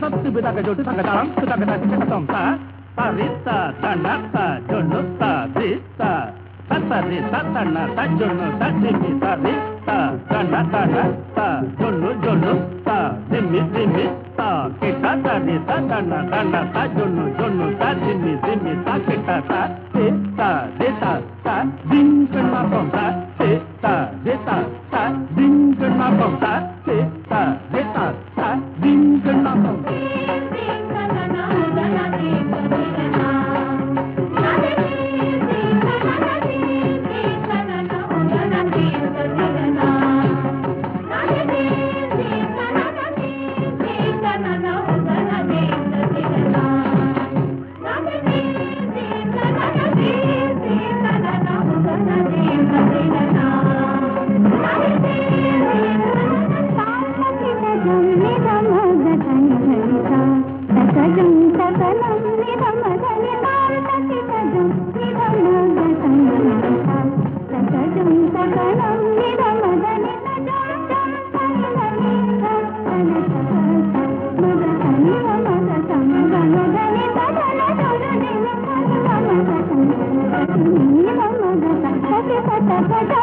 తగ్గ జోటు తగ్గ తాళం తగ్గ తగ్గ చిక్కతం తా తరిత తన త జొన్ను త రిత తరి తన త జొన్ను త దిమి తరి త తన తన త జొన్ను జొన్ను త దిమి దిమి త కిట తరి తన తన త జొన్ను జొన్ను త దిమి దిమి త కిట త పట పట